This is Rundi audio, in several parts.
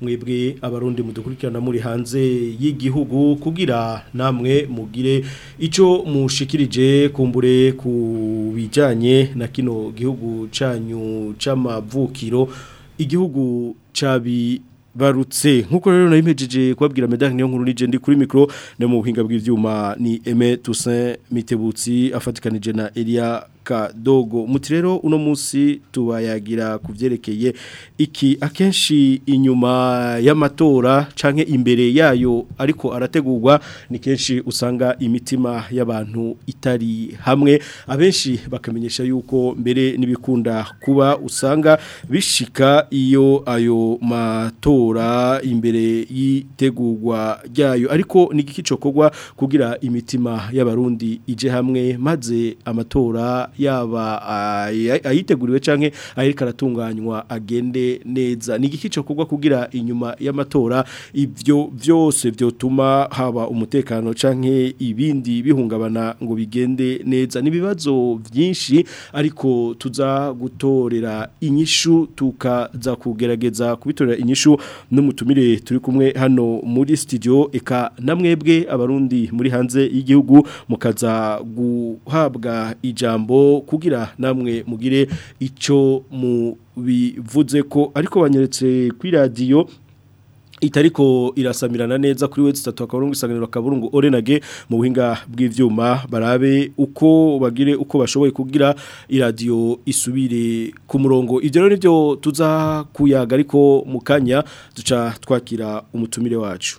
mwebwe abarundi mudukurikirana muri hanze y'igihugu kugira namwe mugire icyo mushikirije kumbure ku bijyanye na kino gihugu cyanyu cy'amavukiro igihugu cyabi barutse nkuko rero nabimejeje kubabwira medani niyo nkuru nije ndi kuri micro ne mu buhinga bw'ivyuma ni Aime Toussaint Mitebutsi afatikanije na Elia kadogo muti rero uno munsi tubayagira ku iki akenshi inyuma y'amatora canke imbere yayo ariko arategurwa ni kenshi usanga imitima y'abantu itari hamwe abenshi bakamenyesha yuko mbere n'ibikunda kuba usanga bishika iyo ayo matora imbere yitegurwa ryayo ariko ni igikico kogwa kugira imitima y'abarundi ije hamwe maze amatora yaba ayiteguriwe cyangwa ari karatunganywa agende neza ni igiki cyo kugwa kugira inyuma y'amatora ibyo byose byotuma haba umutekano canke ibindi bihungabana ngo bigende neza n'ibibazo byinshi ariko tuza gutorera inyishu tukaza kugerageza kubitorera inyishu n'umutumire turi kumwe hano muri studio eka na mwebwe abarundi muri hanze y'igihugu mukaza guhabwa ijambo kugira namwe mugire icyo mubivuze ko ariko banyeretse kuri radiyo itariko irasamirana neza kuri we zitatu akaburungu isanganiro akaburungu orenage mu buhinga bw'ivyuma barabe uko bagire uko bashoboye kugira iradio isubire ku murongo ivyo rero nivyo tuza kuyaga ariko mukanya duca twakira umutumire wacu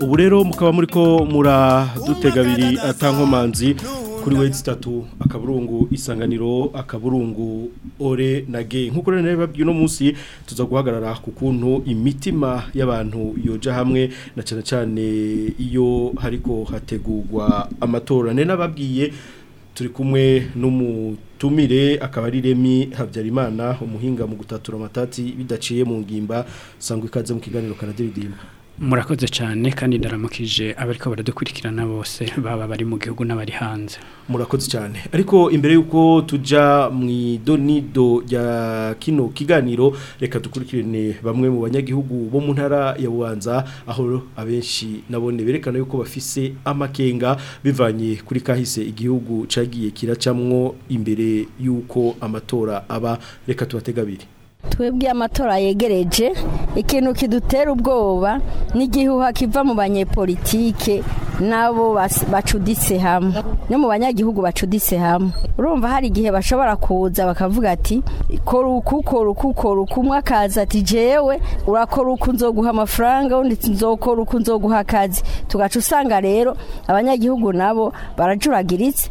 ubu rero mukaba muri ko muradutega abiri atankomanzi kuri weti itatu akaburungu isanganiro akaburungu ore na ge nk'uko rero babwiye uno munsi tuza guhagarara ku kuntu imitima y'abantu yoja hamwe na cyane cyane iyo hariko hategurwa amatora nari nababwiye turi kumwe n'umutumire akabariremi habyarimana umuhinga mu gutatura amatati bidaciye mu ngimba sangwa ikaze mu kiganiro karadiridimba murakoze cyane kandi ndaramukije abariko baradukurikirana bose baba bari mu gihugu n'abari hanze murakoze cyane ariko imbere y'uko tuja mu idonido ya kino kiganiro reka dukurikirane bamwe mu banyagihugu bo mu ntara ya bubanza aho abenshi nabone berekana yuko bafise amakenga bivanye kuri kahise igihugu cagiye kiracamwo imbere y'uko amatora aba reka tubatega twebwe amatora yegereje ikintu kidutera ubwoba n'igihuha kiva mu banyepolitike n'abo bacuditse hamwe no mu banyagihugu bacuditse hamwe urumva hari igihe bashobora kuza bakavuga ati kora uku kora uku kora uku umwe akaza ati jewe urakora uku nzoguha amafaranga undi nzokora uku nzoguha akazi tugaca usanga rero abanyagihugu nabo barajuragiritse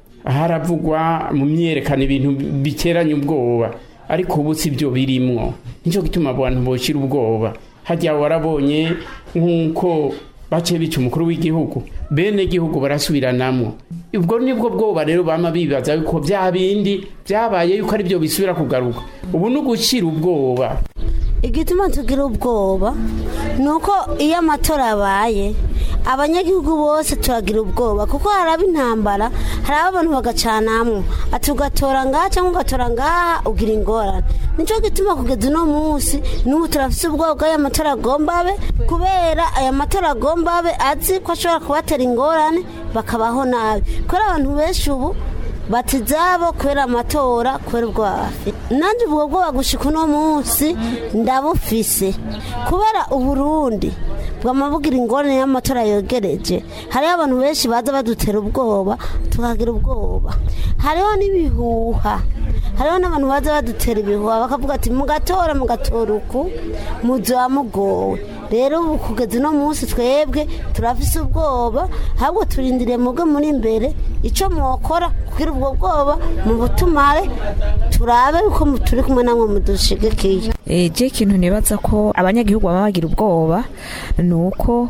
haravugwa mu myerekano ibintu biteranye ubwoba ariko ubu si byo birimwo nicyo gituma abantu boshyira ubwoba hajya warabonye nk'uko baciye bica umukuru w'igihugu bene igihugu barasubiranamwo ubwo nibwo bwoba rero bama bibaza yuko bya bindi byabaye yuko aribyo bisubira kugaruka ubu ni ugucira ubwoba igituma tugira ubwoba ni uko iyo amatora abaye abanyagihugu bose turagira ubwoba kuko haraba intambara haraba abantu bagacana hamwe ati ugatora ngaha cyangwa ugatora ngaha ugira ingorane nicyo gituma kugeza uno munsi n'ubu turafite ubwoba bw'aya matara agomba abe kubera aya matara agomba abe azi ko ashobora kubatera ingorane bakabaho nabi kubera abantu benshi ubu batizabo kubera amatora kubera ubwoba bafite nanjye ubwo bwoba gushika uno munsi ndabufise kubera uburundi bwamavugira ingorane y'amatora yogereje hariho abantu benshi baza badutera ubwoba tukagira ubwoba hariho n'ibihuha hariho n'abantu baza badutera ibihuha bakavuga ati mugatora mugatora uku muzuba mugowe rero ubu kugeza uno munsi twebwe turafise ubwoba ahubwo turindire mubwo muri imbere icyo mwokora kugira ubwo bwoba mu butumare turabe ko turi kumwe namwe mudushigikiye ejo eh, ikintu nibaza ko abanyagihugu baba bagira ubwoba ni uko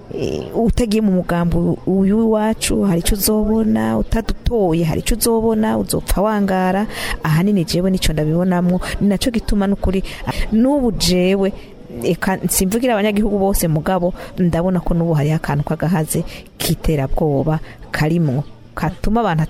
Eh, utagiye mu mugambi uyu w'iwacu hari icyo uzobona utadutoye hari icyo uzobona uzopfa wangara ahanini jewe nicyo ndabibonamo ni nacyo gituma n'ukuri n'ubu jewe simvugira abanyagihugu bose mugabo ndabona ko n'ubu hariho akantu k'agahaze k'iterabwoba karimo katuma abantu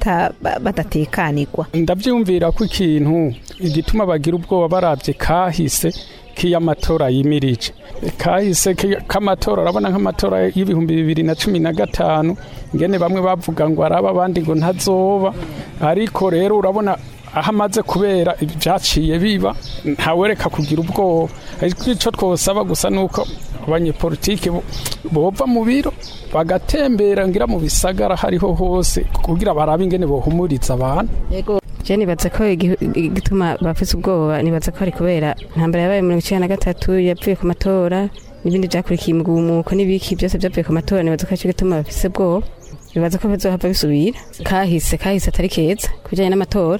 badatekanirwa ndabyumvira ko ikintu igituma bagira ubwoba barabye kahise k'iy'amatora yimirije kahise k'amatora urabona nk'amatora y'ibihumbi bibiri na cumi na gatanu ngene bamwe bavuga ngo araba abandi ngo ntazoba ariko rero urabona aho amaze kubera ibyaciye biba ntawereka kugira ubwoba ariko icyo twosaba gusa ni uko abanyepolitike bova mu biro bagatembera ngira mu bisagara hariho hose kugira barabe ingene bohumuriza abantu je nibaza ko igituma bafise ubwoba nibaza ko ari kubera ntambara yabaye mirongo icenda na gatatu yapfuye ku matora n'ibindi vyakurikiye mu n'ibiki byose byavuye ku matora nibaza ko arico gituma bafise ubwoba bibaza ko bizohava bisubira kahise kahise atari keza kubijanye n'amatora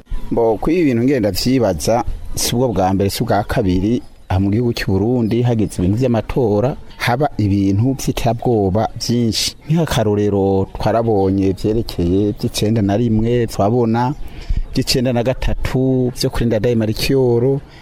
mbo kuri ibi bintu ngenda vyibaza si ubwo bwa mbere si ubwa kabiri mu gihugu cy'u Burundi ibintu by'amatora haba ibintu by'itabwoba byinshi nk'akarorero twarabonye byerekeye by'icenda na rimwe turabona by'icenda na gatatu byo kurinda dayimarikiyoro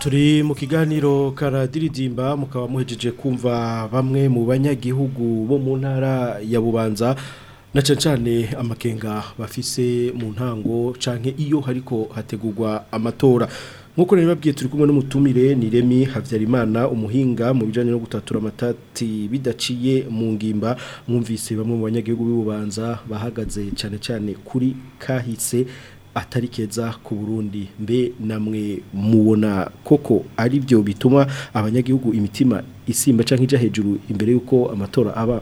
turi mu kiganiro karadiridimba mukaba muhejeje kumva bamwe mu banyagihugu bo mu ntara ya bubanza na cyane amakenga bafise mu ntango canke iyo hariko hategurwa amatora nkuko rero babwiye turi kumwe n'umutumire ni Remi Havyarimana umuhinga mu bijanye no gutatura amatati bidaciye mu ngimba mwumvise bamwe mu banyagihugu b'ububanza bahagaze cyane cyane kuri kahise atari keza ku Burundi mbe namwe mubona koko ari byo bituma abanyagihugu imitima isimba canke ija hejuru imbere yuko amatora aba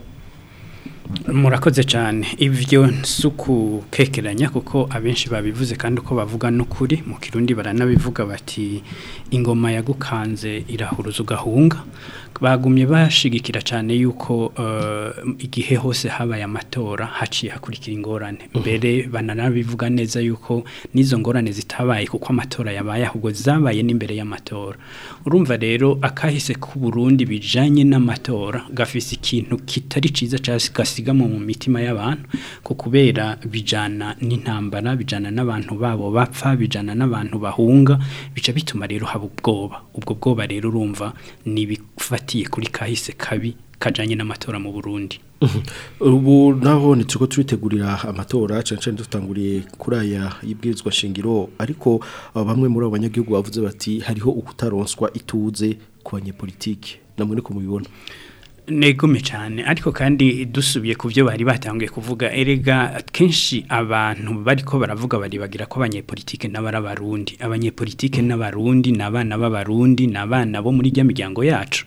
murakoze cyane ibyo sukukekeranya kuko abenshi babivuze kandi uko bavuga n'ukuri mu kirundi baranabivuga bati ingoma yagukanze irahuruza ugahunga bagumye bashigikira cyane yuko eh, igihe hose habaye amatora haciye hakurikira ingorane mhm. mbere bananabivuga neza yuko n'izo ngorane zitabaye kuko amatora yabaye ahubwo zabaye n'imbere y'amatora urumva rero akahise Burundi bijyanye n'amatora gafise ikintu kitari cyiza cyasiga mu mitima y'abantu ko kubera bijyana n'intambara bijyana n'abantu babo bapfa bijana n'abantu bahunga bica bituma rero haba ubwoba ubwo bwoba rero urumva ni ifatiye kuri kahise kabi kajanye n'amatora mu Burundi ubu ntabonetse ko turitegurira amatora cyane dutanguriye kuri aya y'ibwirizwa shingiro ariko uh, bamwe muri abo banyagihugu bavuze bati hariho ukutaronswa ituze ku banyepolitike namwe niko mubibona negume cyane ariko kandi dusubiye ku byo bari batangiye kuvuga erega kenshi abantu bari ko baravuga bari bagira ko abanyepolitike n'abarabarundi abanyepolitike n'abarundi ni abana b'abarundi ni abana bo muri ijya miryango yacu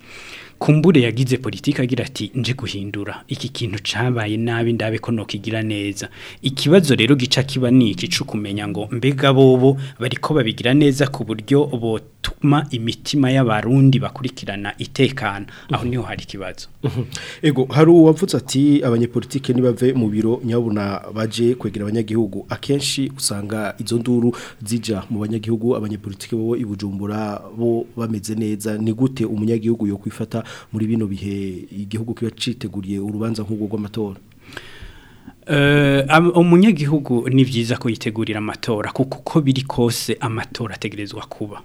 kumbure yagize politiki agira ati nje guhindura iki kintu cabaye nabi ndabe ko neza ikibazo rero gica kiba ni iki cyo kumenya ngo mbega bobo bariko babigira neza ku buryo botuma imitima y'abarundi bakurikirana itekana aho niho hari ikibazo mhm. ego hari uwavuze ati abanyepolitike nibave mu biro nyabuna baje kwegera abanyagihugu akenshi usanga izo nduru zija mu banyagihugu abanyepolitike bo ibujumbura bo bameze neza ni gute umunyagihugu yo kwifata muri bino bihe igihugu kiba citeguriye urubanza nk'ubwo rw'amatora eh, umunyagihugu ni byiza ko yitegurira amatora kuko uko biri kose amatora ategerezwa kuba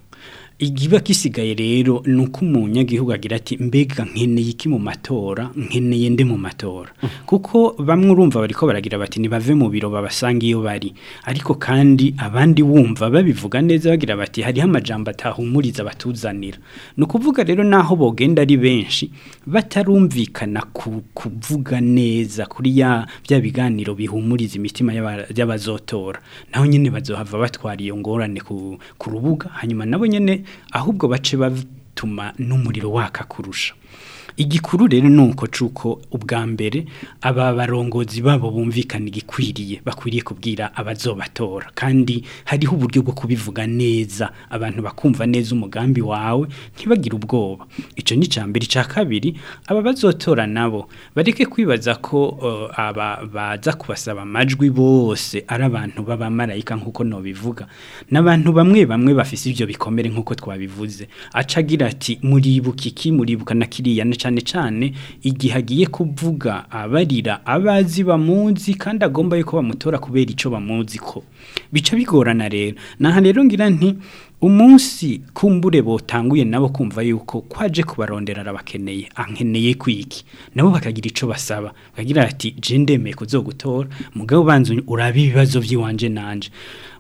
igiba kisigaye rero ni uko umunyagihugu agira ati mbega nkeneye iki mu matora nkeneye ndi mu matora kuko bamwe urumva bariko baragira bati ntibave mu biro babasanga iyo bari ariko kandi abandi wumva babivuga neza bagira bati hariho amajambo atahumuriza batuzanira ni ukuvuga rero naho bogenda ari benshi batarumvikana kuvuga neza kuri bya biganiro bihumuriza imitima y'abazotora naho nyine bazohava batwara ngorane ku rubuga hanyuma nabo nyine ahubwo bace batuma n'umuriro waka kurusha igikuru rero nuko cuko ubwa mbere aba barongozi babo bumvikana igikwiriye bakwiriye kubwira abazobatora kandi hariho uburyo bwo kubivuga neza abantu bakumva neza umugambi wawe ntibagire ubwoba ico ni cambere ca kabiri aba bazotora nabo bareke kwibaza ko uh, aba baza kubasaba amajwi bose ari abantu b'abamarayika nkuko no bivuga nabantu bamwe bamwe bafise ivyo bikomere nkuko twabivuze acagira ati muribuka iki muribuka nakiriya naca cyane cyane igihe agiye kuvuga abarira abazi bamuzi kandi agomba yuko bamutora kubera icyo bamuzi ko bica bigorana rero naha rero ngira nti umunsi kumbure botanguye nabo kumva yuko kwaje kubarondera arabakeneye ankeneye kwiki nabo bakagira icyo basaba bagira ati je ndemeye kuzogutora mugabo banzu urabi ibibazo by'iwanje nanje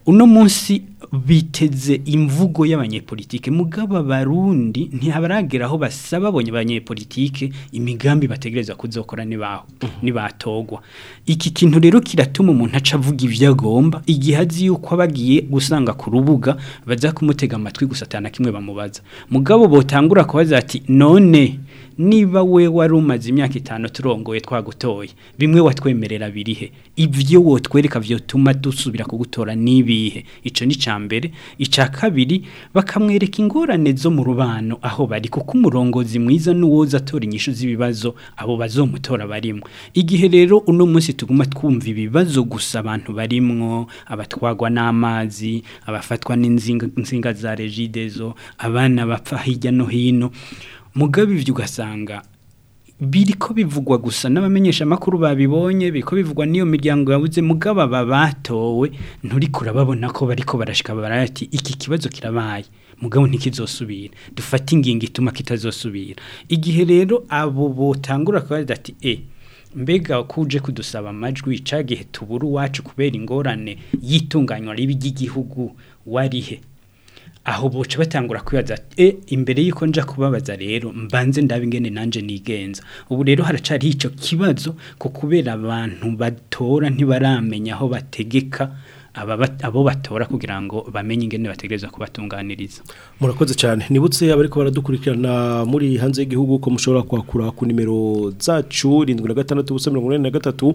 uno munsi biteze imvugo y'abanyepolitike mugaba barundi ntihabaragera aho basaba abonye abanyepolitike imigambi bategereza kuzokora nibaho mhm. nibatogwa iki kintu rero kiratuma umuntu aca avuga ibyo agomba igihe azi yuko abagiye gusanga ku rubuga baza kumutega amatwi gusa kimwe bamubaza mugabo botangura kubaza ati none niba we wari umaze imyaka itanu turongoye twagutoye bimwe watwemerera birihe ibyo wotwereka byotuma dusubira kugutora nibihe ico ni cya mbere icya kabiri bakamwereka ingorane zo mu rubano aho bari kuko umurongozi mwiza n'uwoza atora inyishu z'ibibazo abo bazomutora barimo igihe rero uno munsi tuguma twumva ibibazo gusa abantu barimwo abatwagwa n'amazi abafatwa n'inzinga za regidezo abana bapfa hirya no hino mugabe ibyo ugasanga biri ko bivugwa gusa n'abamenyesha amakuru babibonye biri bivugwa n'iyo miryango yabuze mugabo aba batowe nturi kurababona ko bariko barashika barati iki kibazo kirabaye mugabo ntikizosubira dufate ingingo ituma kitazosubira igihe rero abo botangura kubaza ati e eh, mbega kuje kudusaba amajwi icagihe tuburu uwacu kubera ingorane y'itunganywa ribi ry'igihugu warihe aho buca batangura kwibaza e imbere yuko nja kubabaza rero mbanze ndabe ingene nanje nigenza ubu rero haracari ico kibazo ko kubera abantu batora ntibaramenya aho bategeka abo batora kugira ngo bamenye ingene bategereza kubatunganiriza murakoze cyane nibutse abariko baradukurikirana muri hanze y'igihugu ko mushobora kwakura ku nimero zacu 76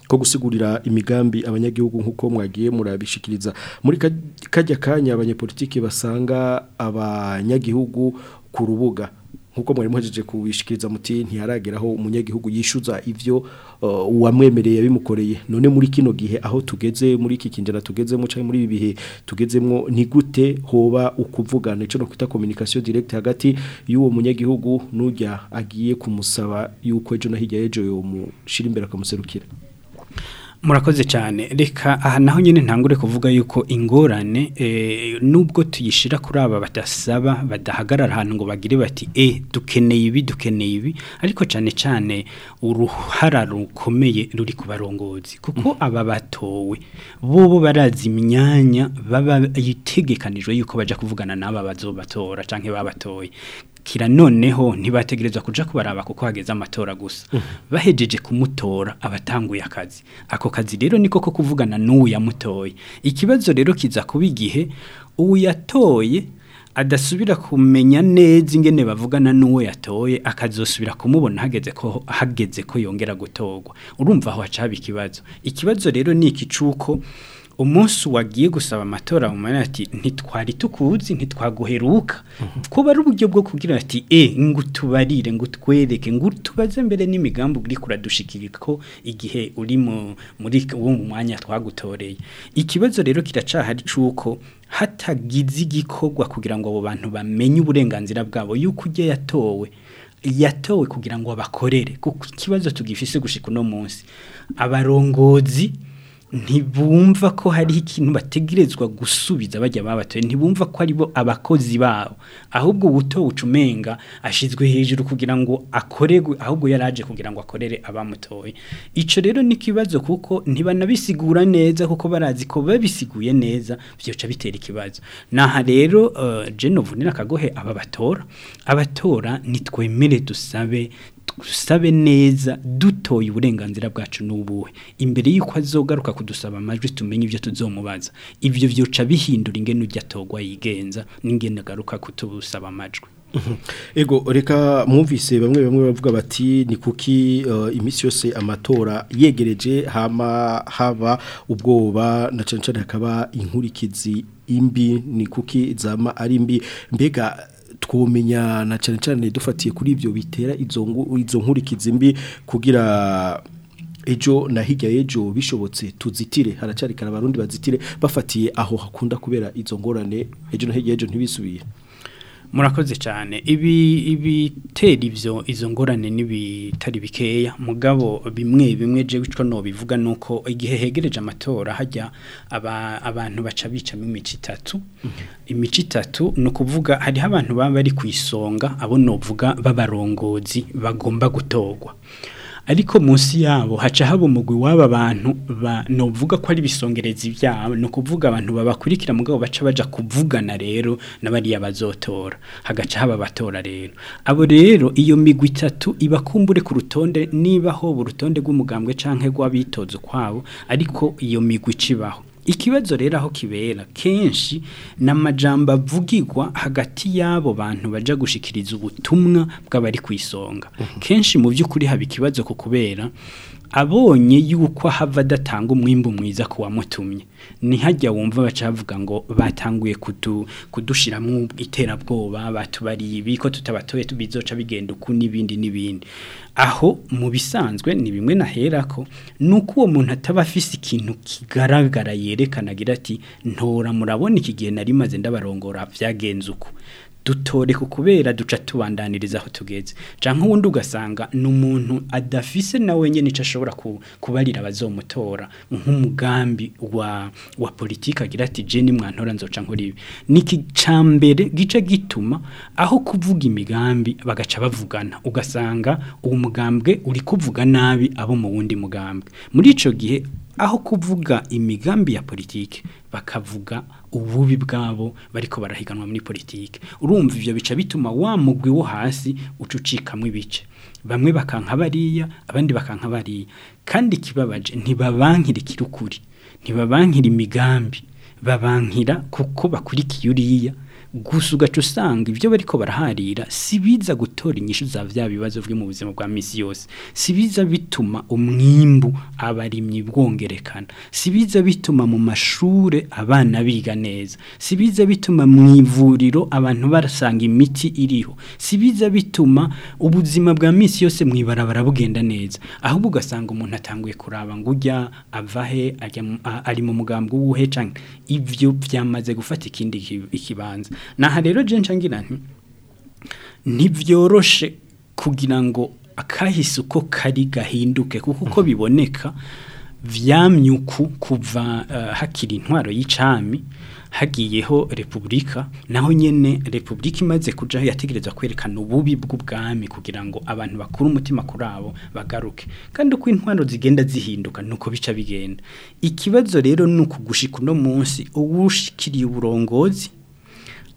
ko gusigurira imigambi abanyagihugu nk'uko mwagiye murabishikiriza muri kajya kanya abanyepolitiki basanga abanyagihugu ku rubuga nk'uko mwari muhejeje kubishikiriza muti ntiyarageraho umunyagihugu yishyuza ibyo uh, uwamwemereye bimukoreye none muri kino gihe aho tugeze muri iki kinjira tugezemo cyangwa muri ibi bihe tugezemo ni gute hoba ukuvugana icyo no kwita communication Direct hagati y'uwo munyagihugu n'ujya agiye kumusaba yuko ejo na hirya y'ejo yomushyira imbere akamuserukira murakoze cyane reka aha naho nyine ntangure kuvuga yuko ingorane eh, nubwo tuyishira kuri aba badasaba badahagarara ahantu ngo bagire bati e dukeneye ibi dukeneye ibi ariko cyane cyane uruhara rukomeye ruri ku barongozi kuko mm. aba batowe bo barazi imyanya baba yitegekanijwe yuko bajya kuvugana n'aba bazobatora cyangwa babatoye kira noneho ntibategerezwa kuja kubaraba kuko hageze amatora gusa mm. bahejeje kumutora abatanguye akazi ako kazi rero niko ko kuvugana n'uwo yamutoye ikibazo rero kiza kuba igihe uwo adasubira kumenya neza ingene bavugana n'uwo yatoye akazosubira kumubona hageze ko hageze ko yongera gutogwa urumva aho hacaba ikibazo ikibazo rero ni iki umunsi wagiye gusaba amatora umwana ati ntitwari tukuzi ntitwaguheruka mhm. kuba ari uburyo bwo kugira ati e ngo tubarire ngo twereke ngo tubaze mbere n'imigambi uri kuradushikira ko igihe uri muri uwo mwanya twagutoreye ikibazo rero kiracahari cy'uko hatagize igikorwa kugira ngo abo bantu bamenye uburenganzira bwabo yuko ujye yatowe yatowe kugira ngo abakorere kuko ikibazo tugifise gushika uno munsi abarongozi ntibumva ko hari ikintu bategerezwa gusubiza bajya babatoye ntibumva ko aribo abakozi babo ahubwo buto ucumenga ashyizwe hejuru kugira ngo akorerwe ahubwo yaraje kugira ngo akorere abamutoye icyo rero ni ikibazo kuko ntibanabisigura neza kuko barazi ko babisiguye neza byoca bitera ikibazo naha rero eh, jeno vunira akagohe aba batora abatora nitwemere dusabe dusabe neza dutoye uburenganzira bwacu n'ubuhe imbere y'uko azogaruka kudusaba amajwi tumenye ibyo tuzomubaza ibyo byoca bihindura ingene ujya atogwa yigenza n'ingene agaruka kutubusaba amajwi mhm. ego reka mwumvise bamwe bamwe bavuga bati ni kuki uh, iminsi yose amatora yegereje hama haba ubwoba na cyane cyane hakaba inkurikizi imbi ni kuki zama ari imbi mbega twomenya na cyane cyane dufatiye kuri ibyo bitera izo nkurikizi mbi kugira ejo na ejo bishobotse tuzitire haracyari kare bazitire bafatiye aho hakunda kubera izo ngorane ejo na ejo y'ejo murakoze cyane ibi ibitera ibyo izo ngorane n'ibitari bikeya mugabo bimwe bimwe je wicwa no bivuga nuko igihe hegereje amatora hajya abantu baca bicamo imici itatu mhm. imici itatu ni ukuvuga hariho abantu baba bari ku isonga abo novuga b'abarongozi bagomba gutorwa ariko munsi yabo haca haba umugwi w'aba bantu novuga ko ari ibisongerezi ibyabo ni kuvuga abantu babakurikira mugabo baca baja kuvugana rero n'abariya bazotora hagaca haba abatora rero abo rero iyo migwi itatu ibakumbure ku rutonde niba ho urutonde rw'umugambwe canke rw'abitoza kwabo ariko iyo migwi icibaho ikibazo rero aho kibera kenshi ni amajyamba avugirwa hagati y'abo bantu bajya gushikiriza ubutumwa bw'abari ku isonga mhm. kenshi mu by'ukuri haba ikibazo ku kubera abonye yuko hava adatanga umwimbu mwiza ku wamutumye ntihajya wumva baca ngo batanguye mu iterabwoba batubariye ibiko ko tutabatoye bizoca bigenda uku n'ibindi n'ibindi aho mu bisanzwe ni bimwe nahera ko ni uko uwo muntu atabafise ikintu kigaragara yerekana agira ati ntora murabona iki gihe narimaze ndabarongora byagenze uko dutoreka kubera duca tubandaniriza aho tugeze cyangwa ubundi ugasanga ni umuntu adafise nawe nyine icyo ashobora kubarira abazomutora nk'umugambi wa wa politiki agira ati jeni mwantora nzoca nkora ibi niki mbere gice gituma aho kuvuga imigambi bagaca bavugana ugasanga uwo mugambwe uri kuvuga nabi abo mu wundi mugambwe muri icyo gihe aho kuvuga imigambi ya politiki bakavuga ububi bwabo bariko barahiganwa muri politiki urumva ibyo bica bituma wa mugwi wo hasi ucucikamwe ibice bamwe bakanka bariya abandi bakanka bariya kandi kibabaje ntibabankira ikirukuri ntibabankira imigambi babankira kuko bakurikiye uriya gusa ugaca usanga ibyo bariko baraharira si biza gutora inyishu za bya bibazo byo mu buzima bwa misi yose Sibiza bituma umwimbu abarimyi bwongerekana si bituma mu mashure abana biga neza Sibiza bituma mu ivuriro abantu barasanga imiti iriho Sibiza bituma ubuzima bwa misi yose mwibara barabugenda neza ahubwo ugasanga umuntu atanguye kuraba ngo avahe ajya ari mu mugambwe w'ubuhe canke ivyo byamaze gufata ikindi ikibanza Naha rero jenshi ngira nti ntibyoroshe kugira ngo akahise uko kari gahinduke kuko uko biboneka vyamyuku kuva eh, hakiri intwaro y'icami hagiyeho repubulika naho nyene repubulika imaze kujaho yategereza kwerekana ububi bw'ubwami kugira ngo abantu bakuru umutima kuri abo bagaruke kandi uko intwaro zigenda zihinduka nuko bica bigenda ikibazo rero ni ukugushika no munsi uwushikiriye uburongozi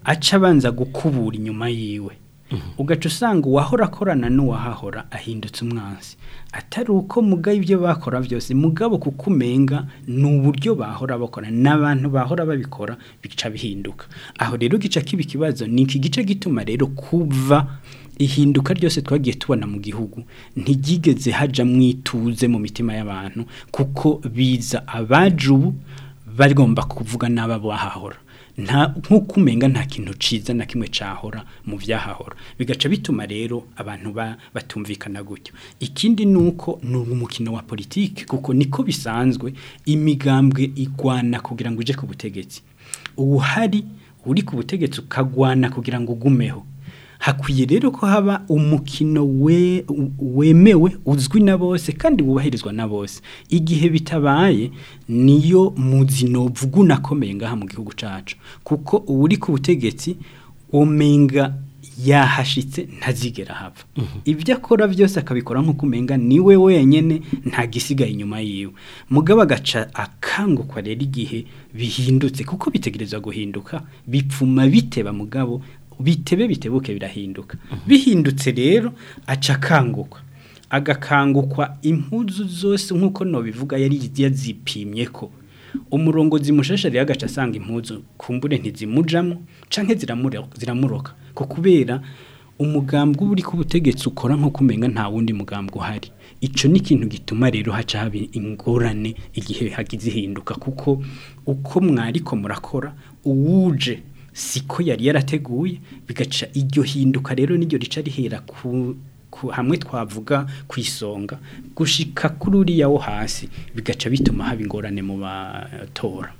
aca abanza gukubura inyuma yiwe mhm. ugaca usanga uwahora akorana n'uwahahora ahindutse umwansi atari uko mugaye ibyo bakora byose mugabo kukumenga umenga ni uburyo bahora bakora n'abantu bahora babikora bica bihinduka aho rero gica kiba kibazo ni iki gice gituma rero kuva ihinduka ryose twagiye tubona mu gihugu ntigigeze hajya mwituze mu mitima y'abantu kuko biza abaje ubu bagomba kuvuga n’aba bahahora nk'uko umenga nta kintu ciza na kimwe cahora mu byahahora bigaca bituma rero abantu batumvikana gutyo ikindi ni uko ni wa politiki kuko niko bisanzwe imigambwe igwana kugira ngo uje ku butegetsi ubu uri ku butegetsi ukagwana kugira ngo ugumeho hakwiye rero ko haba umukino wemewe uzwi na bose kandi wubahirizwa na bose igihe bitabaye niyo muzino vuguna akomeye ngaha mu gihugu cacu kuko uwuri ku butegetsi umenga yahashitse ntazigera hapfa mhm. ibyo akora byose akabikora nk'uko umenga niwe wenyine ntagisigaye inyuma yiwe mugabo agaca akangukwa rero igihe bihindutse kuko bitegereza guhinduka bipfuma biteba mugabo bitebe bitebuke birahinduka bihindutse rero acakanguka agakangukwa impuzu zose nk'uko nabivuga yari yazipimye ko umurongo zimusheshereye agaca asanga impuzu kumbure ntizimujamo canke ziramuroka ko kubera umugambwe uba uri ku butegetsi ukora nko kumenga nta wundi mugambwe uhari icyo ni ikintu gituma rero haca haba ingorane igihe hagize kuko uko mwariko murakora uwuje siko yari yarateguye bigaca iryo hinduka rero n'iryo rica rihera ku hamwe twavuga ku isonga gushika kuri uriya hasi bigaca bituma haba ingorane mu batora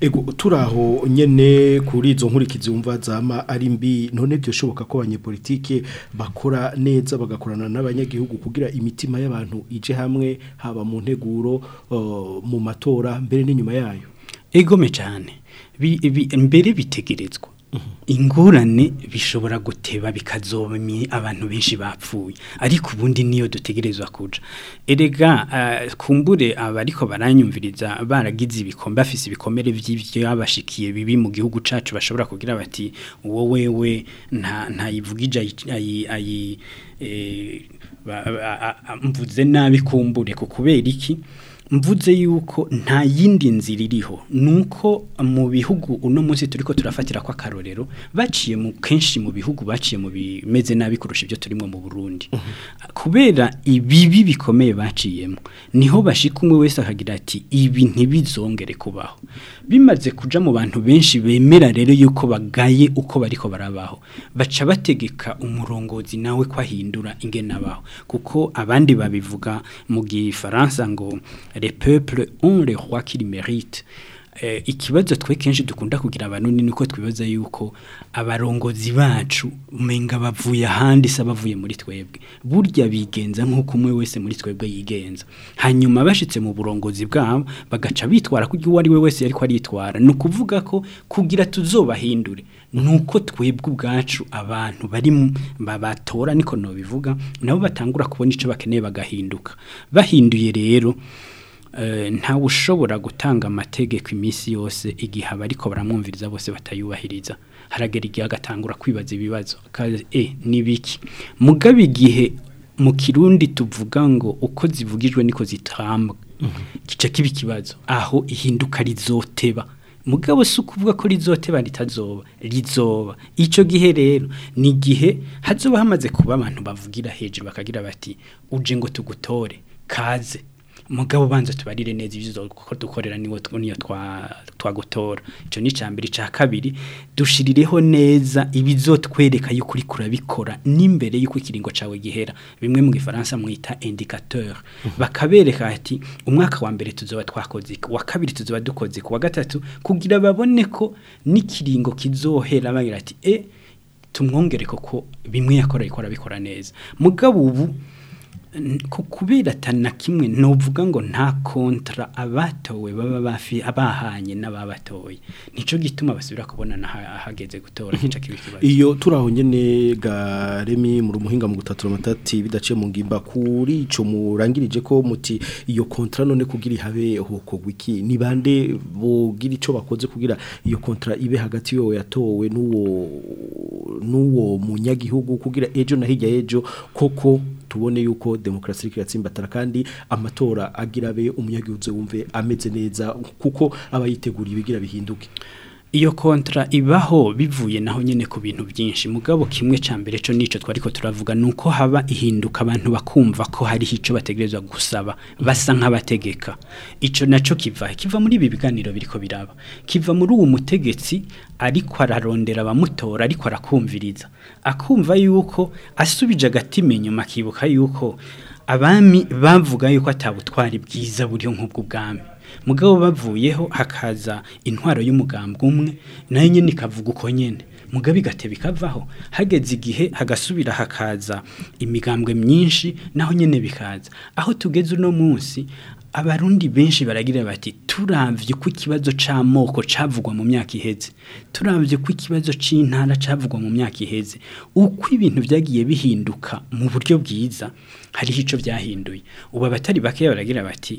ego turaho nyene kuri izo nkurikizi wumva zama ari mbi none shoboka ko abanyepolitike bakora neza bagakorana n'abanyagihugu kugira imitima y'abantu ije hamwe haba mu nteguro uh, mu matora mbere n'inyuma yayo egome cyane imbere bitegerezwa mhm. ingurane bishobora guteba bikazobamye abantu benshi bapfuye ariko ubundi niyo dutegerezwa kuja. erega eh, kumbure abariko baranyumviriza baragize ibikombe afise ibikomere by'ibyabashikiye bibi mu gihugu cacu bashobora kugira bati uwo wewe nta ntayivugije ayi eh, mvuze nabi kumbure kubera iki mvuze yuko nta yindi nzira iriho ni uko mu bihugu uno munsi turi ko turafatira ko akarorero baciye mu kenshi mu bihugu baciye mu bimeze nabi kurusha ibyo turimo mu burundi mhm. kubera ibibi bikomeye baciyemo niho bashika umwe wese akagira ati ibi ntibizongere kubaho bimaze kuja mu bantu benshi bemera rero yuko bagaye uko bariko barabaho baca bategeka umurongozi nawe kwahindura ingene abaho kuko abandi babivuga mu gifaransa ngo le peuple ont le roi qui mérite Eh, ikibazo twe kenshi dukunda kugira abantu ni uko twibaza yuko abarongozi bacu umenga bavuye ahandi se bavuye muri twebwe burya bigenza nk'uko umwe wese muri twebwe yigenza hanyuma bashyitse mu burongozi bwabo bagaca bitwara kuko uwo ari we wese yari aritwara ni ukuvuga ko kugira tuzobahindure ni uko twebwe ubwacu abantu bari batora niko nabivuga nabo batangura kubona icyo bakeneye bagahinduka bahinduye rero Eh, ntawe ushobora gutanga amategeko iminsi yose igihe ariko baramwumviriza bose batayubahiriza haragera igihe agatangura kwibaza ibibazo e ni mugabe igihe mu kirundi tuvuga ngo uko zivugijwe niko zitambwa mhm. gica kiba ikibazo aho ihinduka rizoteba mugabo si ukuvuga ko rizoteba ritazoba rizoba icyo gihe rero ni gihe hazoba hamaze kuba abantu bavugira hejuru bakagira bati uje ngo tugutore kaze mugabo ubanza tubarire neza ibyo dukorera niyo twagotora icyo ni icya mbere kabiri dushirireho neza ibizotwereka yuko uri kurabikora n'imbere y'uko ikiringo cawe gihera bimwe mu gifaransa mwita indicateur mhm. bakabereka ati umwaka wa mbere tuzoba twakoze wa kabiri tuzoba dukoze ku gatatu kugira babone ko n'ikiringo kizohera bagira ati e tumwongere koko bimwe yakora ikora bikora neza mugabo ubu kubera atana kimwe nuvuga ngo nta kontra abatowe baba bafi abahanye n'ababatoye nico gituma basubira kubona na hageze gutora nk'ica kibazo iyo turaho nyene garemi mu rumuhinga mu gutatura matati bidaciye mu ngimba kuri ico murangirije ko muti iyo kontra none kugira habe hoko gwiki ni bande bogira ico bakoze kugira iyo kontra ibe hagati yo yatowe nuwo nuwo munyagihugu kugira ejo na hirya ejo koko tubone yuko demokarasi iriko iratsimbatara kandi amatora agira abe umunyagihugu wumve ameze neza kuko aba ibigira bihinduke iyo kontra ibaho bivuye naho nyine ku bintu byinshi mugabo kimwe cya cyo n'icyo twari ko turavuga ni uko haba ihinduka abantu bakumva ko hari icyo bategerezwa gusaba basa nk'abategeka icyo nacyo kiva kiva muri ibi biganiro biriko biraba kiva muri uwo mutegetsi ariko ararondera abamutora ariko arakumviriza akumva yuko asubije agatima inyuma akibuka yuko abami bavuga yuko atabutwari bwiza buryo nk'ubwo bwami mugabo bavuyeho hakaza intwaro y'umugambi umwe nayo nyine ikavuga uko nyine mugabo igatebe ikavaho hageze igihe hagasubira hakaza imigambwe myinshi naho nyine bikaza aho tugeze uno munsi abarundi benshi baragira bati turavye ku kibazo c'amoko cavugwa mu myaka iheze turavye ku kibazo c'intara cavugwa mu myaka iheze uko ibintu byagiye bihinduka mu buryo bwiza hari ico byahinduye ubu abatari bake baragira bati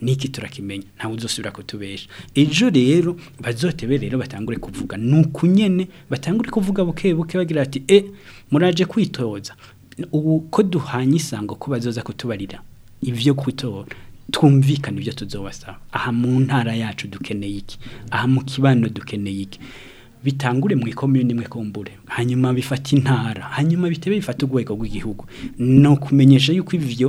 niki turakimenya ntawe uzosubira kutubesha ejo rero bazotebe rero batangure kuvuga nuko nyene batangure kuvuga buke buke bagira ati e eh, muraje kwitoza uko ko duhanye isango ko bazoza kutubarira ibyo kwitora twumvikana ibyo tuzobasaba aha mu ntara yacu dukeneye iki aha mu kibano dukeneye iki bitangure mu ikomune imwe kumbure hanyuma bifata intara hanyuma bitebe bifata urwego rw'igihugu ni ukumenyesha yuko ibyo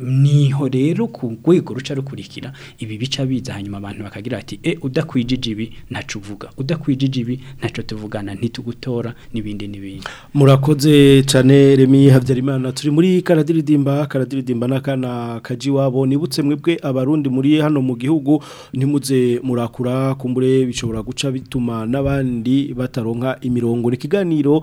niho rero ku rwego ruca rukurikira ibi bica biza hanyuma abantu bakagira ati e eh, udakwijije ibi ntacu uvuga udakwijije ibi ntacu tuvugana ntitugutora n'ibindi n'ibindi murakoze cyane remi habyarimana turi muri karadiridimba karadiridimba n'akana kajiwabo nibutse mwebwe abarundi muri hano mu gihugu ntimuze murakura kumbure bishobora guca bituma n'abandi bataronka imirongo ni ikiganiro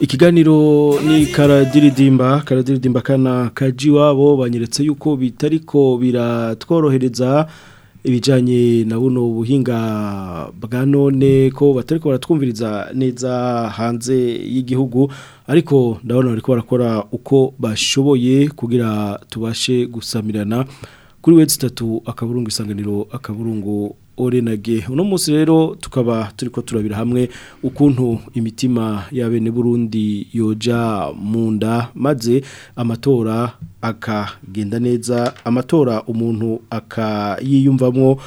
ikiganiro ni karadiridimba karadiridimba kana kaji wabo banyeretse yuko bitariko biratworohereza ibijyanye na buno buhinga bwa none ko batari baratwumviriza neza hanze y'igihugu ariko ndabona bari barakora uko bashoboye kugira tubashe gusamirana kuri we zitatu akaburungu isanganiro akaburungu orenage uno munsi rero tukaba turi turabira hamwe ukuntu imitima ya bene Burundi yoja munda maze amatora akagenda neza amatora umuntu akayiyumvamwo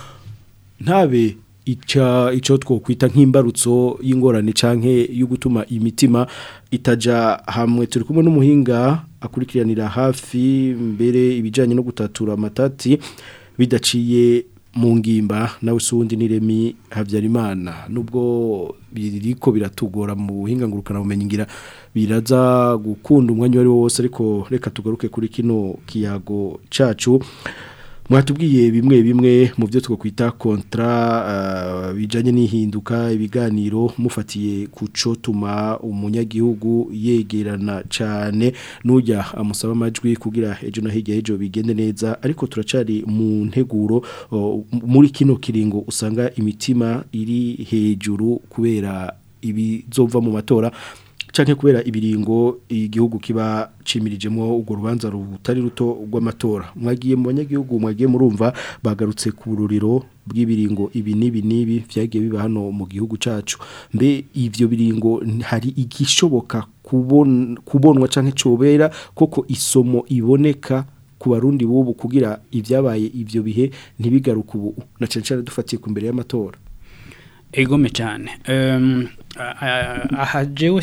ntabe ica icyo twokwita nk'imbarutso y'ingorane canke yo gutuma imitima itaja hamwe turi kumwe n'umuhinga akurikiranira hafi mbere ibijanye no gutatura amatati bidaciye mu ngimba nawe usundi n'iremi habyarimana nubwo biriko biratugora mu buhinga ngurukanabumenyi ngira biraza gukunda umwanya uwo ari wose ariko reka tugaruke kuri kino kiyago cyacu mwatubwiye bimwe bimwe mu byo twakwita kontra uh, bijyanye n'ihinduka ibiganiro mufatiye ku cotuma umunyagihugu yegerana cyane n'ujya amusaba amajwi kugira ejo no hirya ejo bigende neza ariko turacari mu nteguro uh, muri kino kiringo usanga imitima iri hejuru kubera ibizova mu matora cyane kubera ibiringo igihugu kiba cimirijemo urwo rubanza rutari ruto rw'amatora mwagiye mu banyagihugu mwagiye murumva bagarutse ku bururiro bw'ibiringo ibi n'ibi n'ibi byagiye biba hano mu gihugu cyacu mbe ibyo biringo hari igishoboka kubonwa cyangwa cyobera koko isomo iboneka ku barundi bubu kugira ibyabaye ibyo bihe ntibigaruka ubu na cyane dufatiye ku mbere y'amatora egome cyane aha jewe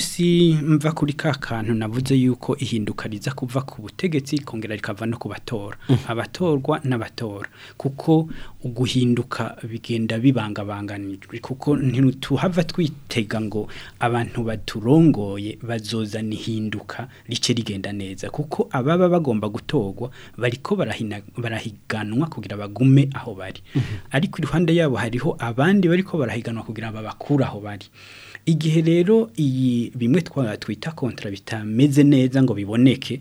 mva kuri ka kantu navuze yuko ihindukariza kuva ku butegetsi kongera rikava no ku batora mm. abatorwa n'abatora kuko uguhinduka bigenda bibangabanganijwe kuko ntituhava twitega ngo abantu baturongoye bazozana ihinduka rice rigenda neza kuko ababa bagomba gutorwa bariko barahiganwa kugira bagume aho bari mm-hmm. ariko iruhande yabo hariho abandi bariko barahiganwa kugira babakure aho bari igihe rero iyi bimwe twita kontra bitameze neza ngo biboneke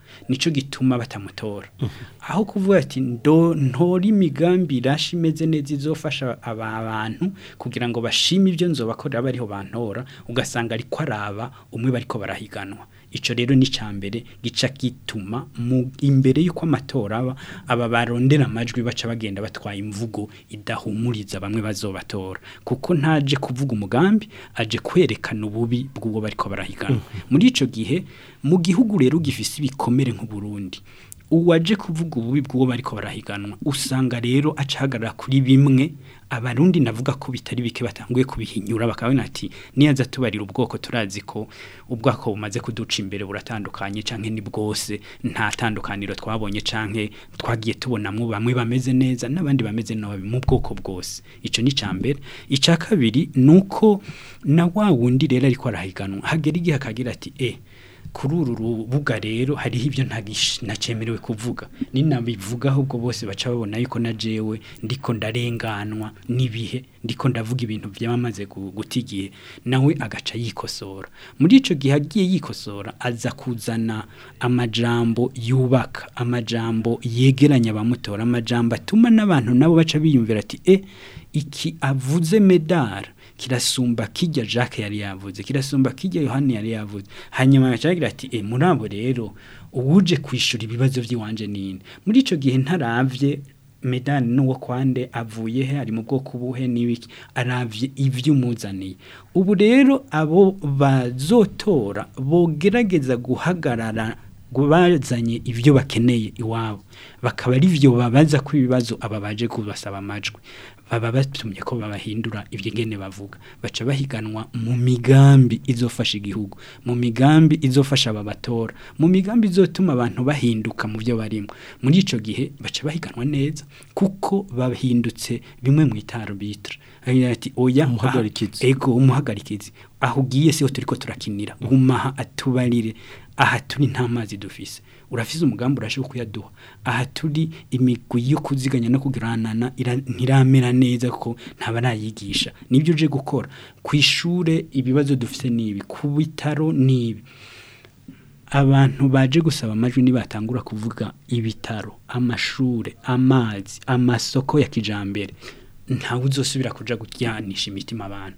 nicyo gituma batamutora aho kuvuga ati ntora imigambi irashe imeze neza izofasha aba bantu kugira ngo bashime ibyo nzobakorera bariho bantora ugasanga ariko araba umwe bariko barahiganwa icyo rero ni cyambere gica kituma mu imbere yuko amatora aba aba barondera amajwi baca bagenda batwaye imvugo idahumuriza bamwe bazobatora kuko ntaje kuvuga umugambi aje kwerekana ububi bw'uwo bariko barahigana mm. muri ico gihe mu gihugu rero gifise ibikomere nk'u Burundi uwaje kuvuga ububi bw'uwo bariko barahiganwa usanga rero acahagarara kuri bimwe abarundi navuga ko bitari bike batanguye kubihinyura bakabona ati niyanza tubarira ubwoko turazi ko ubwako bumaze kuduca imbere buratandukanye canke ni bwose nta tandukaniro twabonye canke twagiye tubonamwo bamwe bameze neza n'abandi bameze nabi mu bwoko bwose ico ni cambere ica kabiri nuko na wa wundi rero ariko arahiganwa hagera igihe akagira ati eh kuri uru rubuga rero hari ibyo ntacemerewe kuvuga ninabivugaho ubwo bose baca babona yuko na jewe ndiko ndarenganwa n'ibihe ndiko ndavuga ibintu byamaze guta igihe nawe agaca yikosora muri icyo gihe agiye yikosora aza kuzana amajambo yubaka amajambo yegeranya abamutora amajambo atuma n'abantu nabo baca biyumvira ati e iki avuze medara kirasumba kijya Jacques yari yavuze kirasumba kijya Yohani yari yavuze hanyuma yacagira ati eh murabo rero ubuje kwishura ibibazo by'iwanje nini muri ico gihe ntaravye Medan n'uwo kwande avuye he ari mu bwoko buhe n'ibiki aravye ivy'umuzaniye ubu rero abo bazotora bogerageza guhagarara bazanye ibyo bakeneye iwabo bakaba ari byo babaza ko ibibazo aba baje kubasaba amajwi baba batumye ko babahindura ibyo ngene bavuga baca bahiganwa mu migambi izofasha igihugu mu migambi izofasha ababatora mu migambi izotuma abantu bahinduka mu byo barimo muri ico gihe baca bahiganwa neza kuko bahindutse bimwe mu itaro bitre ati oya umuhagarikizi ego umuhagarikizi aho ugiye siho turiko turakinira gumaha atubarire aha turi nta mazi dufise urafise umugambi urashaka kuyaduha aha turi imigwi yo kuziganya no kugiranana ntiramera neza ko ntabarayigisha nibyo uje gukora ku ishure ibibazo dufite nibi ku bitaro nibi abantu baje gusaba amajwi nibatangura kuvuga ibitaro amashure amazi amasoko ya kijambere ntawe uzosubira kuja gutyanisha imitima abantu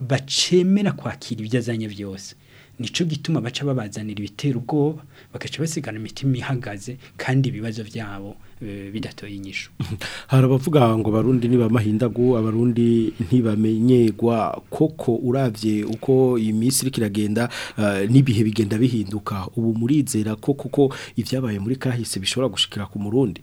bacemera kwakira ibyo azanye byose nicyo gituma baca babazanira ibitera ubwoba bagaca basigana imitima ihagaze kandi ibibazo byabo e, bidatoye inyishu hari abavuga ngo barundi ntibamahindagu abarundi ntibamenyegwa koko urabye uko iyi minsi iri kiragenda e, n'ibihe bigenda bihinduka ubu murizera ko kuko ibyabaye muri kahise bishobora gushikira ku murundi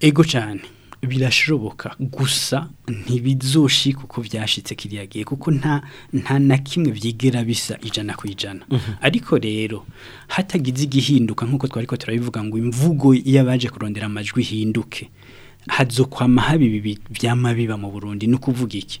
ego cyane birashoboka gusa ntibizoshi kuko byashitse kiriya gihe kuko nta nta na kimwe byigera bisa ijana ku ijana mhm. ariko rero hatagize igihinduka nkuko twari ko turabivuga ngo imvugo y'abaje kurondera amajwi ihinduke hazokwama haba ibi byama biba mu Burundi no kuvuga iki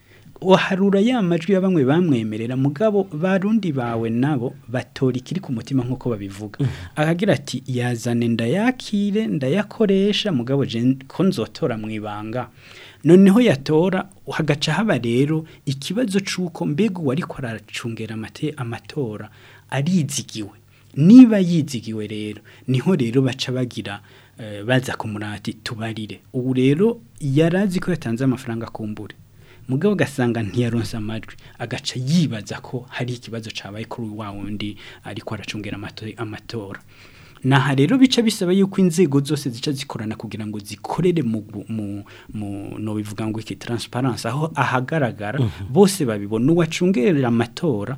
waharura ya majwi ya bamwe bamwemerera mugabo barundi bawe nabo batori kiri ku mutima nk'uko babivuga mm-hmm. akagira ati yazane ndayakire ndayakoresha mugabo ko nzotora mu ibanga noneho yatora hagaca haba rero ikibazo cy'uko mbega uwari aracungera amatora arizigiwe niba yizigiwe rero niho rero baca bagira eh, baza kumurati tubarire ubu rero yari azi ko yatanze amafaranga akumbure mugabo ugasanga ntiyaronse amajwi agaca yibaza ko hari ikibazo cyabaye kuri wa wundi ariko aracungira amatora naha rero bica bisaba yuko inzego zose zica zikorana kugira ngo zikorere mu mu no bivuga ngo iki transparence aho ahagaragara mhm. bose babibona uwacungerera amatora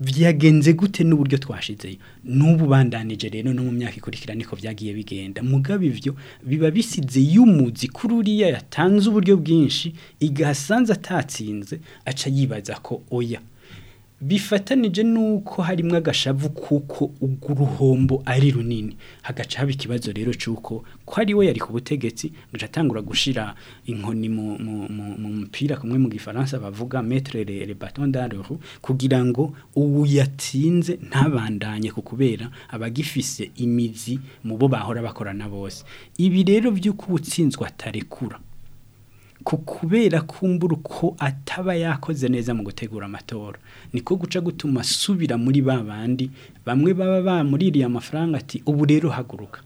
byagenze gute n'uburyo twashizeyo n’ububandanije rero no mu myaka ikurikira niko byagiye bigenda mugabe ibyo biba bisize y'umuzi kuri uriya yatanze uburyo bwinshi igasanze atatsinze aca yibaza ko oya bifatanije nuko harimo agashavu kuko uruhombo ari runini hagaca haba ikibazo rero cy'uko ko ari we yari ku butegetsi agaca atangura gushyira inkoni mu mpira kumwe mu gifaransa bavuga metere le baton d'aruru kugira ngo ubu yatsinze ntabandanye ku kubera abagifise imizi mu bo bahora bakorana bose ibi rero by'uko uwutsinzwe atarekura kubera kumbura uko ataba yakoze neza mu gutegura amatora niko guca gutuma subira muri ba bandi bamwe baba bamuririye amafaranga ati ubu rero haguruka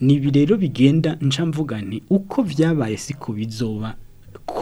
nibi rero bigenda nca mvuga nti uko byabaye si ku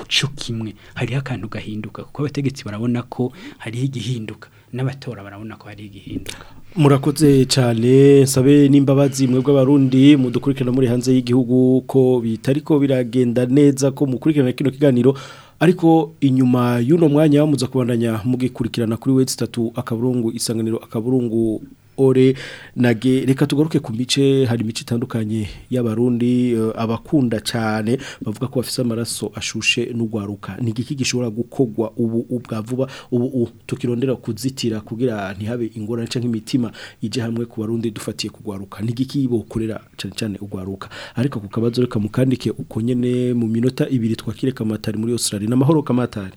cyo kimwe hari akantu gahinduka kuko abategetsi barabona ko hari igihinduka n'abatora barabona ko hariho igihinduka murakoze cyane sabe n'imbabazi mwebwe abarundi mudukurikirana muri hanze y'igihugu ko bitari ko biragenda neza ko mukurikirana kino kiganiro ariko inyuma y'uno mwanya wamuza kubandanya mugikurikirana kuri website 3 akaburungu isanganiro akaburungu ore nage reka tugaruke ku mice hari imice itandukanye y'abarundi eh, abakunda cyane bavuga ko bafite amaraso ashushe n'ugwaruka ni igiki gishobora gukogwa ubu ubwa vuba ubu tukirondera kuzitira kugira ntihabe ingora cyangwa imitima ije hamwe ku barundi dufatiye kugwaruka ni igiki bokorera cyane cyane ugwaruka ariko ku reka mukandike uko nyene mu minota ibiri twakire kamatari muri Australia namahoro kamatari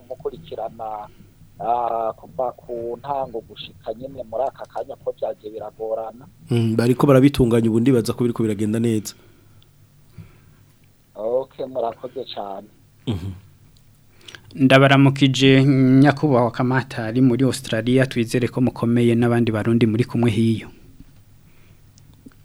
kumukurikirana Ah, kuva ku ntango gushika nyine muri aka kanya ko byagiye biragorana mm, bariko barabitunganya ubundi baza ko biriko biragenda neza okay murakoze cyane mhm. ndabaramukije nyakubahwa kamatari muri australia twizere ko mukomeye n'abandi barundi muri kumwe hiyo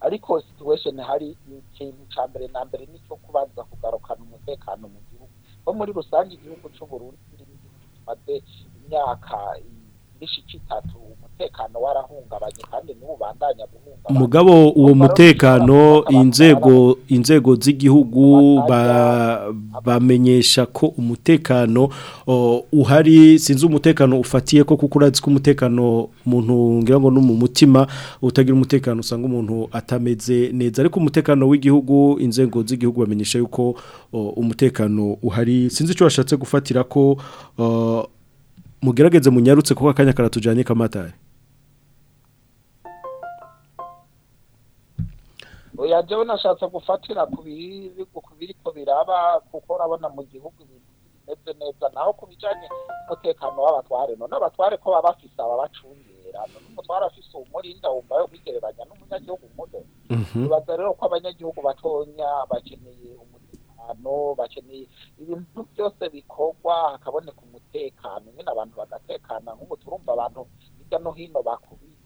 ariko situation hari ikintu cya mbere na mbere nicyo kubanza kugarukana umutekano mu gihugu bo muri rusange igihugu cy'u Burundi kimaze imyaka myinshi itatu umutekano warahungabanye kandi n'ububandanya guhungabanye mugabo uwo mutekano inzego inzego z'igihugu bamenyesha ko umutekano uhari sinzi umutekano ufatiye ko kuko urazi ko umutekano umuntu ngira ngo ni mu mutima utagira umutekano usanga umuntu atameze neza ariko umutekano w'igihugu inzego z'igihugu bamenyesha yuko umutekano uhari sinzi icyo washatse gufatira ko mugerageze munyarutse kuko akanya karatujyanye kamatari oya jewe nashatse gufatira ku bihugu ko biraba kuko urabona mu gihugu ibintu bimeze neza naho ku bijanye n'umutekano w'abatware none abatware ko baba bafise ababacungera none umutware umurinda wumva yo kwigereranya n'umunyagihugu muto mhm. bibaza rero ko abanyagihugu batonya bakeneye umutekano bakeneye ibintu byose bikorwa hakaboneka umutekano nyine abantu bagatekana nk'ubu turumva abantu hirya no hino bakubikwa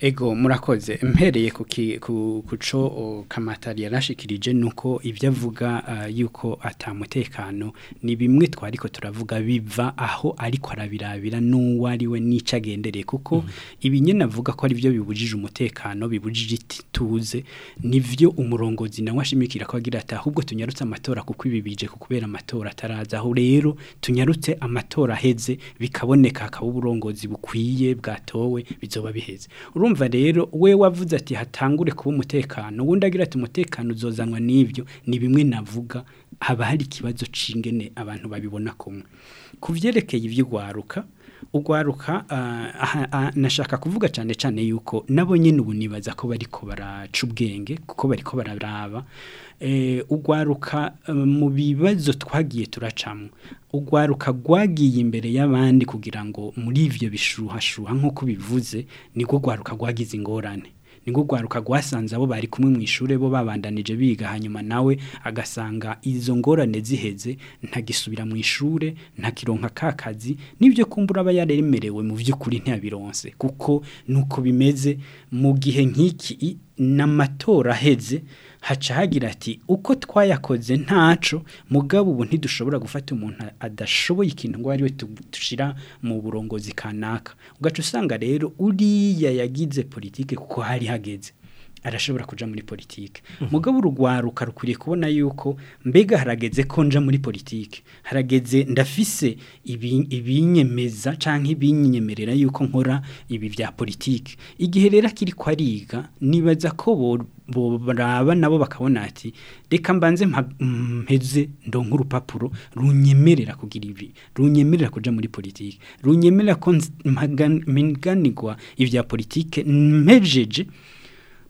ego murakoze mpereye ku co kamatari yarashikirije nuko ibyo avuga yuko atamutekano ni bimwe twari ko turavuga biva aho ariko arabirabira n'uwo ari we n'icyo agendereye kuko mm-hmm. ibi nyine avuga ko ari byo bibujije umutekano bibujije ituze nibyo umurongozi nawe ashimikira ko agira ati ahubwo tunyarutse amatora kuko ibi kukubera amatora ataraza aho rero tunyarutse amatora aheze bikaboneka hakaba uburongozi bukwiye bwatowe bizoba biheze urumva rero we wavuze ati hatangure kuba umutekano ubundi agira ati umutekano uzozanwa n'ibyo ni bimwe navuga haba hari ikibazo cy'ingene abantu babibona kumwe ku byerekeye iby'urwaruka ugwaruka ah, ah, nashaka kuvuga cyane cyane yuko nabo nyine ubu nibaza ko bariko ko baraca ubwenge kuko bariko ko bararaba Eh, ugwaruka eh, mu bibazo twagiye turacamo ugwaruka gwagiye imbere y'abandi kugira ngo muri ibyo bishuhashuha nk'uko bivuze niko ugwaruka rwagize ingorane niko rwaruka rwasanze abo bari kumwe mu ishuri bo babandanije biga hanyuma nawe agasanga izo ngorane ziheze ntagisubira mu ishuri ntakironka ka kazi n'ibyo kumbura aba yaremerewe mu by'ukuri ntiyabironse kuko nuko bimeze mu gihe nk'iki n'amatora aheze haca ati uko twayakoze ntacu mugabo ubu ntidushobora gufata umuntu adashoboye ikintu ngo ariwe we mu burongozi kanaka ugaca usanga rero uriya yagize politiki kuko hari hageze arashobora kuja muri politike mugabo urugwaruka rukwiriye kubona yuko mbega harageze ko nja muri politike harageze ndafise ibinyemeza canke ibinyemerera yuko nkora ibi bya politike igihe rero kiri kwariga nibaza ko baraba nabo bakabona ati reka mbanze mpeze ndonka urupapuro runyemerera kugira ibi runyemerera kuja muri politike runyemerera ko mpiganirwa ibya politike mpejeje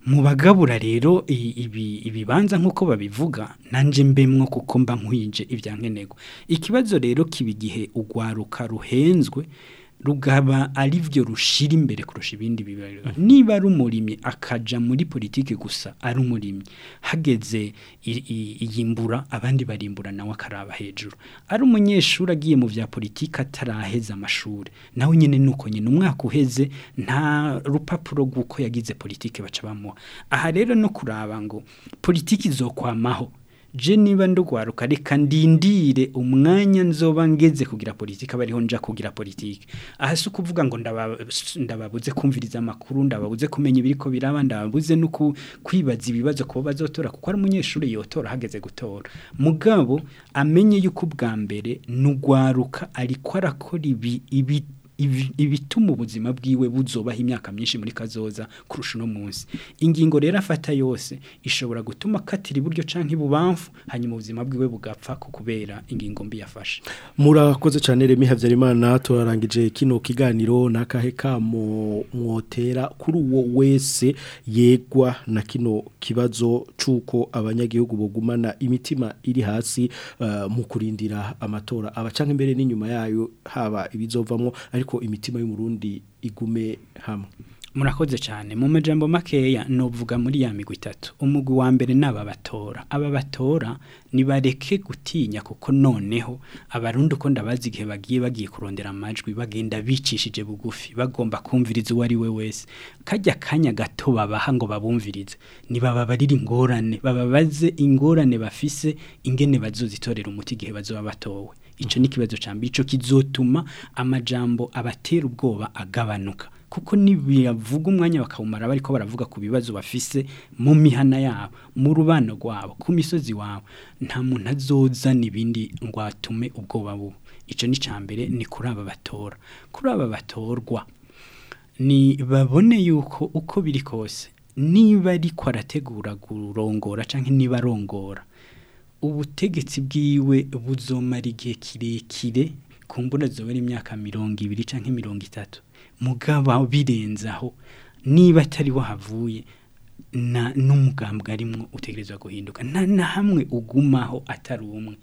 mu bagabura rero ibibanza nk'uko babivuga nanjye mbemwo kuko mba nkwije ibya ikibazo rero kiba igihe ugwaruka ruhenzwe rugaba ari byo rushira imbere kurusha ibindi bibarirwa niba ari umurimyi akaja muri politiki gusa ari umurimyi hageze iyimbura abandi barimbura nawe akaraba hejuru ari umunyeshuri agiye mu bya politiki ataraheza amashuri nawe nyine nuko nyine umwaka uheze nta rupapuro rw'uko yagize politiki baca bamuha aha rero no kuraba ngo politiki zokwamaho je niba ndugwaruka reka ndindire umwanya nzoba ngeze kugira politika bariho nja kugira politika aha si ukuvuga ngo ndababuze kumviriza amakuru ndababuze kumenya ibiriko biraba ndababuze no kwibaza ibibazo kuba bazotora kuko ari umunyeshuri yotora hageze gutora mugabo amenye yuko bwa mbere nugwaruka ariko arakora ibi ibiti ibituma ubuzima bwiwe buzobaho imyaka myinshi muri kazoza kurusha no munsi ingingo rero afata yose ishobora gutuma akatira iburyo canke ibubamfu hanyuma ubuzima bwiwe bugapfa kubera ingingo mbi yafashe murakoze cyane Remi Havyarimana turarangije kino kiganiro nakahe kamo mwotera kuri uwo wese yegwa na kino kibazo cuko abanyagihugu bogumana imitima iri hasi uh, mu kurindira amatora abacanka imbere n'inyuma yayo haba ibizovamo ariko ko imitima y'umurundi igume hamwe murakoze cyane mu majambo makeya novuga muri ya migwi itatu umugwi wa mbere naba batora aba batora nibareke gutinya kuko noneho abarundi ko ndabazi bagiye bagiye kurondera amajwi bagenda bicishije bugufi bagomba kumviriza uwo ari we wese kajya kanya gato babaha ngo babumvirize nibaba barira ingorane baze ingorane bafise ingene bazozitorera umuti gihe bazoba batowe icyo ni ikibazo cya mbere icyo kizotuma amajambo abatera ubwoba agabanuka kuko ntibiyavuga umwanya bakawumara bari ko baravuga ku bibazo bafise mu mihana yabo mu rubano rwabo ku misozi wabo nta muntu azozana ibindi ngo ubwoba bu icyo ni icya ni kuri aba batora kuri aba batorwa ni babone yuko uko biri kose niba ariko arategura kurongora cyangwa niba arongora ubutegetsi bwiwe buzomara igihe kirekire ku mbona zobera imyaka mirongo ibiri cyangwa mirongo itatu mugaba birenzaho niba atari wahavuye na n'umugambwe arimwo utegerezwa guhinduka na na hamwe ugumaho atari umwe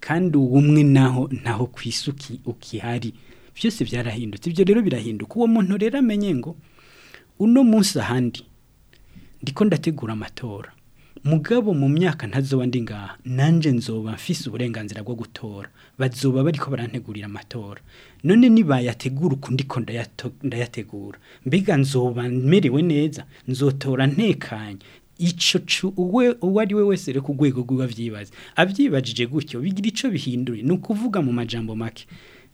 kandi ubumwe naho naho ku kwisuki ukihari byose byarahindutse ibyo rero birahinduka uwo muntu rero amenye ngo uno munsi ahandi ndiko ndategura amatora mugabo mu myaka ntazoba ndi ngaha nanjye nzoba mfise uburenganzira bwo gutora bazoba bari barantegurira amatora none nibayategura ukundi ko ndayategura mbega nzoba merewe neza nzotora ntekanye icyo uwo ari we wese reka urwego rw'uwabyibaza abyibajije gutyo bigira icyo bihindura ni ukuvuga mu majambo make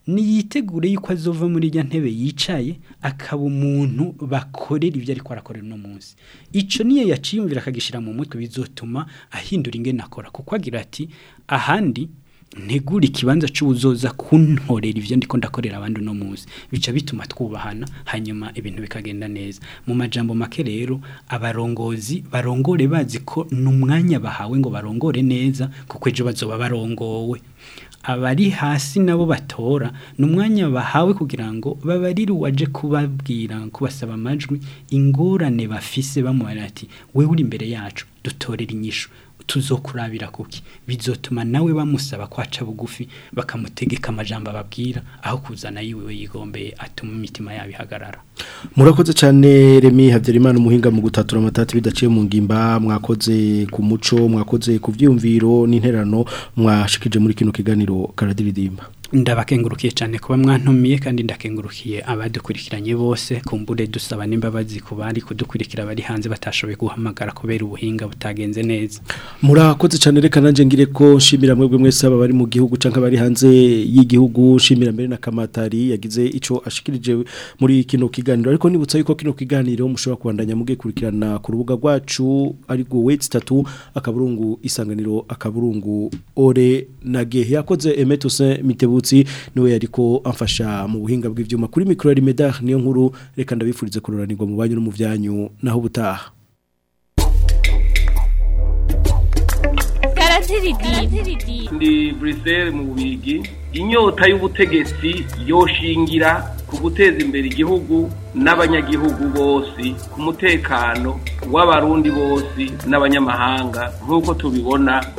niyitegure yuko azova muri ijya ntebe yicaye akaba umuntu bakorera ibyo ariko arakorera uno munsi icyo niye yaciyumvira akagishyira mu mutwe bizotuma ahindura inge nakora. kuko agira ati ahandi ntegura ikibanza cy'ubuzoza kuntorera ibyo ndiko ndakorera abandi uno munsi bica bituma twubahana hanyuma ibintu bikagenda neza mu majambo make rero abarongozi barongore bazi ko ni bahawe ngo barongore neza kuko ejo bazoba barongowe abari hasi nabo batora n’umwanya bahawe kugira ngo babarire uwaje kubabwira kubasaba amajwi ingorane bafise bamubara ati wewe uri imbere yacu dutorera inyishu tuzokurabira kuki bizotuma nawe bamusaba kwaca bugufi bakamutegeka amajambo ababwira aho kuzana yiwe yigombeye atuma imitima yabo ihagarara murakoze cyane remi habyarimana umuhinga mu gutatura amatati bidaciye mu ngimba mwakoze ku muco mwakoze ku byumviro n'interano mwashikije muri kino kiganiro karadiridimba ndabakengurukiye cyane kuba mwantumiye kandi ndakengurukiye abadukurikiranye bose kumbure dusaba n'imbabazi ku bari kudukurikira bari hanze batashoboye guhamagara kubera ubuhinga butagenze neza murakoze cyane reka nanjye ngire ko nshimira mwebwe mwese aba bari mu gihugu cyangwa abari hanze y'igihugu nshimira mbere na kamatari yagize icyo ashikirije muri kino kiganiro ariko nibutsa yuko kino kiganiro mushobora kubandanya mugiye ku rubuga rwacu ariko weti tatu akaburungu isanganiro akaburungu ore na gehe yakoze emetuse mitebu Nyabutsi niwe yariko amfasha mu buhinga bw'ivyuma kuri micro Remedar niyo nkuru reka ndabifurize kuroranirwa mu banyu no mu byanyu naho butaha Ndi Brussels mu bigi inyota y'ubutegetsi yoshingira ku guteza imbere igihugu n'abanyagihugu bose ku mutekano w'abarundi bose n'abanyamahanga nk'uko tubibona